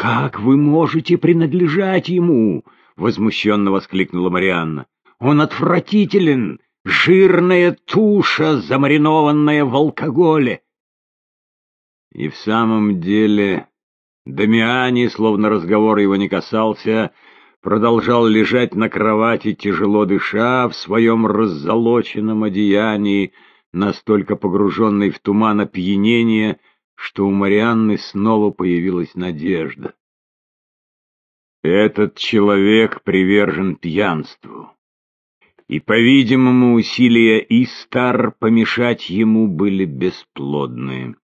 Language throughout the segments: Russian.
«Как вы можете принадлежать ему?» — возмущенно воскликнула Марианна. «Он отвратителен, жирная туша, замаринованная в алкоголе». И в самом деле Дамиани, словно разговор его не касался, продолжал лежать на кровати, тяжело дыша, в своем раззолоченном одеянии, настолько погруженный в туман опьянения, что у Марианны снова появилась надежда. Этот человек привержен пьянству, и, по-видимому, усилия Истар помешать ему были бесплодные.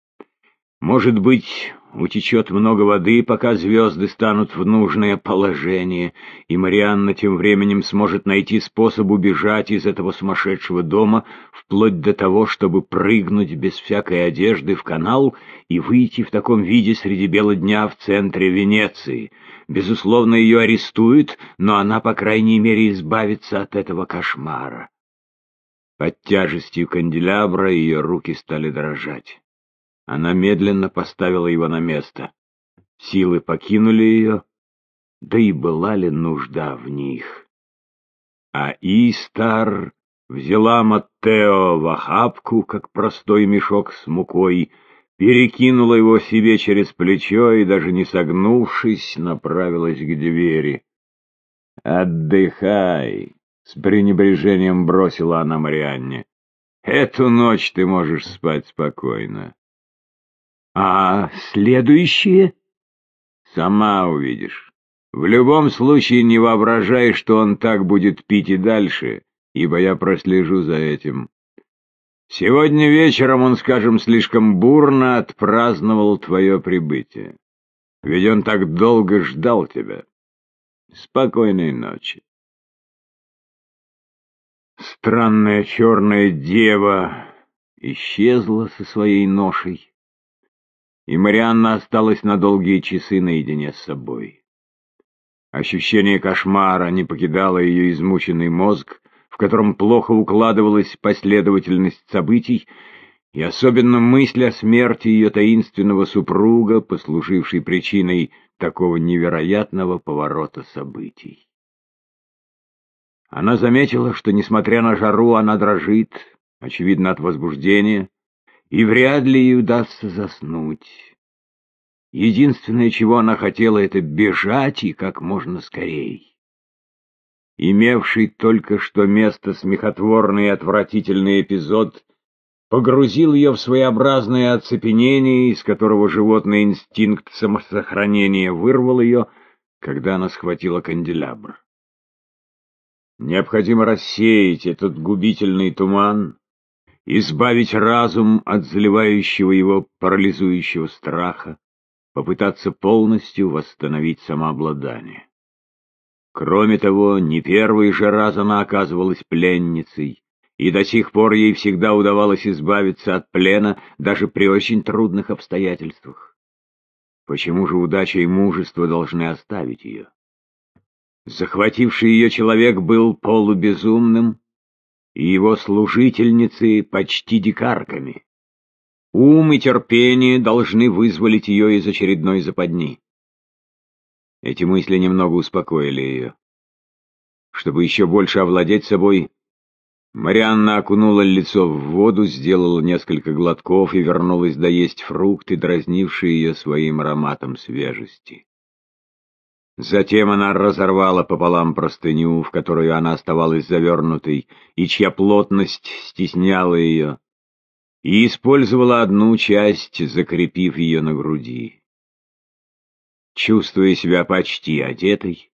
Может быть, утечет много воды, пока звезды станут в нужное положение, и Марианна тем временем сможет найти способ убежать из этого сумасшедшего дома, вплоть до того, чтобы прыгнуть без всякой одежды в канал и выйти в таком виде среди бела дня в центре Венеции. Безусловно, ее арестуют, но она, по крайней мере, избавится от этого кошмара. Под тяжестью канделябра ее руки стали дрожать. Она медленно поставила его на место. Силы покинули ее, да и была ли нужда в них. А Истар взяла Маттео в охапку, как простой мешок с мукой, перекинула его себе через плечо и, даже не согнувшись, направилась к двери. «Отдыхай!» — с пренебрежением бросила она Марианне. «Эту ночь ты можешь спать спокойно. А следующие? Сама увидишь. В любом случае не воображай, что он так будет пить и дальше, ибо я прослежу за этим. Сегодня вечером он, скажем, слишком бурно отпраздновал твое прибытие. Ведь он так долго ждал тебя. Спокойной ночи. Странная черная дева исчезла со своей ношей и Марианна осталась на долгие часы наедине с собой. Ощущение кошмара не покидало ее измученный мозг, в котором плохо укладывалась последовательность событий, и особенно мысль о смерти ее таинственного супруга, послужившей причиной такого невероятного поворота событий. Она заметила, что, несмотря на жару, она дрожит, очевидно, от возбуждения, и вряд ли ей удастся заснуть. Единственное, чего она хотела, это бежать и как можно скорей. Имевший только что место смехотворный и отвратительный эпизод погрузил ее в своеобразное оцепенение, из которого животный инстинкт самосохранения вырвал ее, когда она схватила канделябр. Необходимо рассеять этот губительный туман, избавить разум от заливающего его парализующего страха, попытаться полностью восстановить самообладание. Кроме того, не первый же раз она оказывалась пленницей, и до сих пор ей всегда удавалось избавиться от плена даже при очень трудных обстоятельствах. Почему же удача и мужество должны оставить ее? Захвативший ее человек был полубезумным, и его служительницы почти дикарками. Ум и терпение должны вызволить ее из очередной западни. Эти мысли немного успокоили ее. Чтобы еще больше овладеть собой, Марианна окунула лицо в воду, сделала несколько глотков и вернулась доесть фрукты, дразнившие ее своим ароматом свежести. Затем она разорвала пополам простыню, в которую она оставалась завернутой, и чья плотность стесняла ее, и использовала одну часть, закрепив ее на груди. Чувствуя себя почти одетой,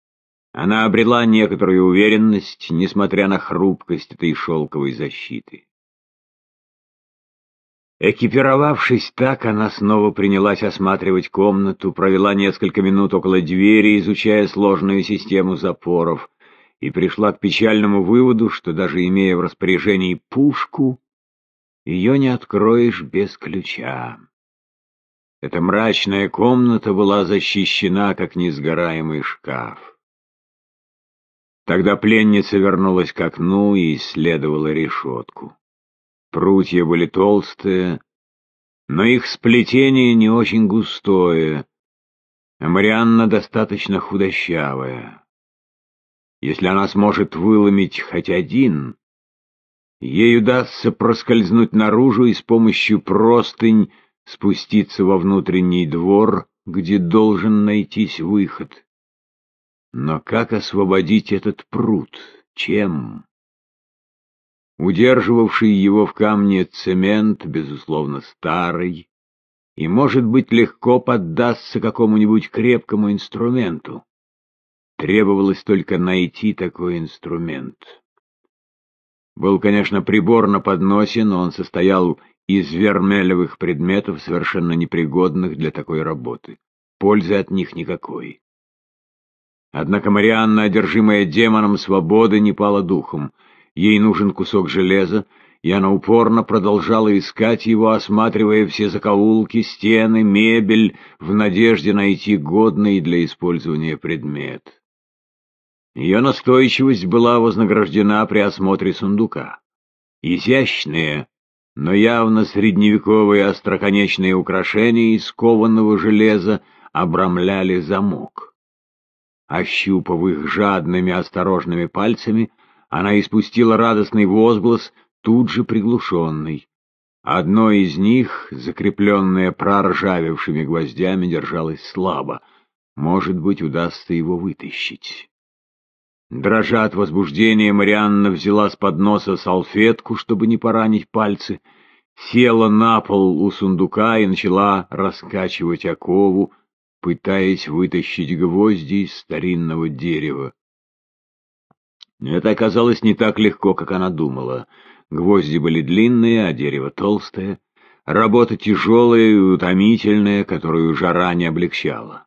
она обрела некоторую уверенность, несмотря на хрупкость этой шелковой защиты. Экипировавшись так, она снова принялась осматривать комнату, провела несколько минут около двери, изучая сложную систему запоров, и пришла к печальному выводу, что даже имея в распоряжении пушку, ее не откроешь без ключа. Эта мрачная комната была защищена, как несгораемый шкаф. Тогда пленница вернулась к окну и исследовала решетку. Прутья были толстые, но их сплетение не очень густое, Марианна достаточно худощавая. Если она сможет выломить хоть один, ей удастся проскользнуть наружу и с помощью простынь спуститься во внутренний двор, где должен найтись выход. Но как освободить этот пруд? Чем? Удерживавший его в камне цемент, безусловно, старый, и, может быть, легко поддастся какому-нибудь крепкому инструменту. Требовалось только найти такой инструмент. Был, конечно, прибор на подносе, но он состоял из вермелевых предметов, совершенно непригодных для такой работы. Пользы от них никакой. Однако Марианна, одержимая демоном свободы, не пала духом. Ей нужен кусок железа, и она упорно продолжала искать его, осматривая все закоулки, стены, мебель, в надежде найти годный для использования предмет. Ее настойчивость была вознаграждена при осмотре сундука. Изящные, но явно средневековые остроконечные украшения из кованого железа обрамляли замок. Ощупав их жадными осторожными пальцами, она испустила радостный возглас, тут же приглушенный. Одно из них, закрепленное проржавевшими гвоздями, держалось слабо. Может быть, удастся его вытащить. Дрожа от возбуждения, Марианна взяла с подноса салфетку, чтобы не поранить пальцы, села на пол у сундука и начала раскачивать окову, пытаясь вытащить гвозди из старинного дерева. Это оказалось не так легко, как она думала. Гвозди были длинные, а дерево толстое. Работа тяжелая и утомительная, которую жара не облегчала.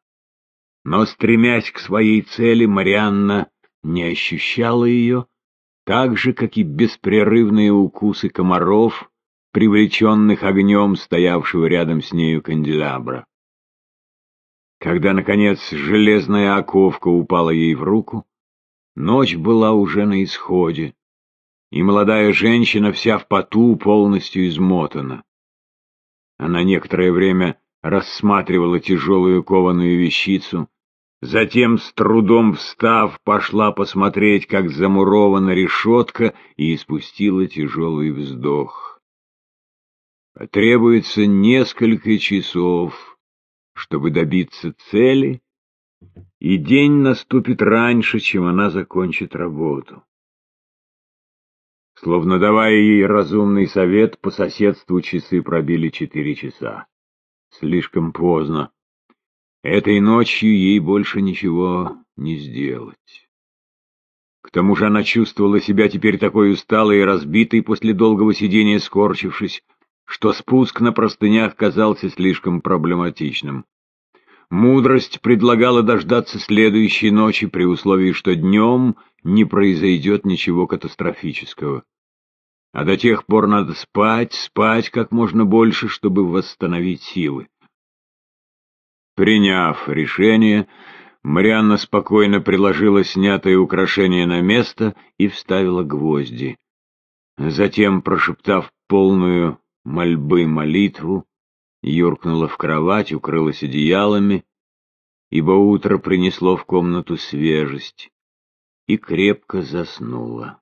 Но, стремясь к своей цели, Марианна не ощущала ее, так же, как и беспрерывные укусы комаров, привлеченных огнем стоявшего рядом с нею канделябра. Когда, наконец, железная оковка упала ей в руку, ночь была уже на исходе, и молодая женщина вся в поту полностью измотана. Она некоторое время рассматривала тяжелую кованую вещицу, Затем, с трудом встав, пошла посмотреть, как замурована решетка, и испустила тяжелый вздох. Потребуется несколько часов, чтобы добиться цели, и день наступит раньше, чем она закончит работу. Словно давая ей разумный совет, по соседству часы пробили четыре часа. Слишком поздно. Этой ночью ей больше ничего не сделать. К тому же она чувствовала себя теперь такой усталой и разбитой после долгого сидения скорчившись, что спуск на простынях казался слишком проблематичным. Мудрость предлагала дождаться следующей ночи при условии, что днем не произойдет ничего катастрофического. А до тех пор надо спать, спать как можно больше, чтобы восстановить силы. Приняв решение, Марианна спокойно приложила снятое украшение на место и вставила гвозди. Затем, прошептав полную мольбы молитву, юркнула в кровать, укрылась одеялами, ибо утро принесло в комнату свежесть, и крепко заснула.